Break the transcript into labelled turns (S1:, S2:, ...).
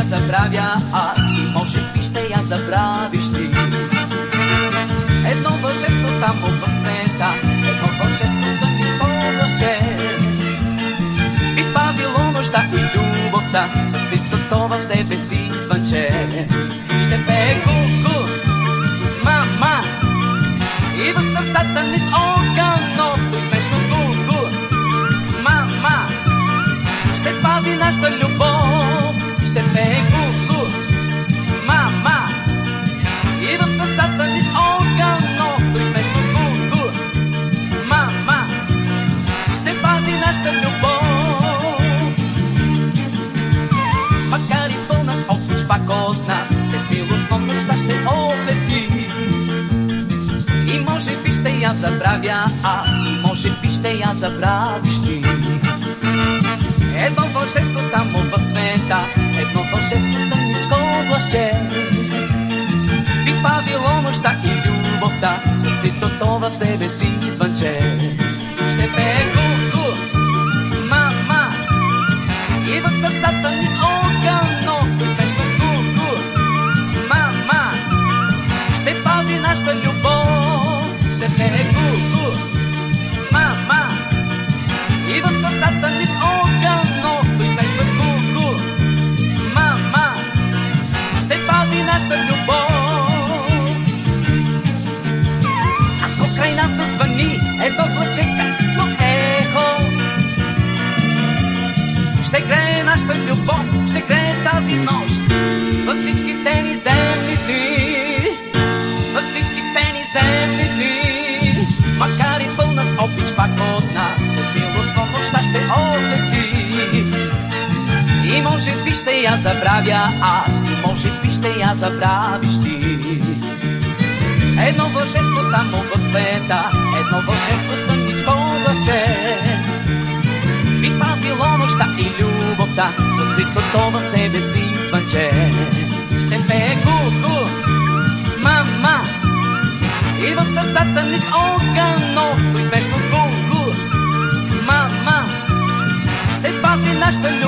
S1: забравя аз и може би ще я забравиш ти. Едно вълшебство само в света, едно да ти повлече. И пазило нощта и любовта, с пистото в себе си звънче. Ще пее ку-ку, мама, и в сърцата ни с огъното сърцата ни с огъното и смешно ку-ку, мама, ще пази нашата любов. Макар и пълна с обич пак от нас, безмилостно нощта ще облети. И може би ще я забравя аз, и може би ще я забравиш ти. Едно вълшебство само в света, едно вълшебство Би пазило нощта и любовта, с критото в себе си звънче. Ще пее ку-ку, мама, и в сърцата ни и смешно ку-ку, мама, ще пази нашата любов, ще пее ку-ку, мама, и в сърцата едно плаче както ехо, ще грее нашата любов, ще грее тази нощ във всичките ни земни дни, във всичките ни земни дни. Макар и пълна с обич пак от нас, безмилостно нощта ще отлети. И може би ще я забравя аз, и може би ще я забравиш ти. Едно вълшебство само в света, едно вълшебство с тъмничко лъче. Би пазило нощта и любовта, с критото в себе си звънче. Ще пее ку-ку, мама, и в сърцата ни с огъното и смешно ку-ку, мама, ще пази нашата любов.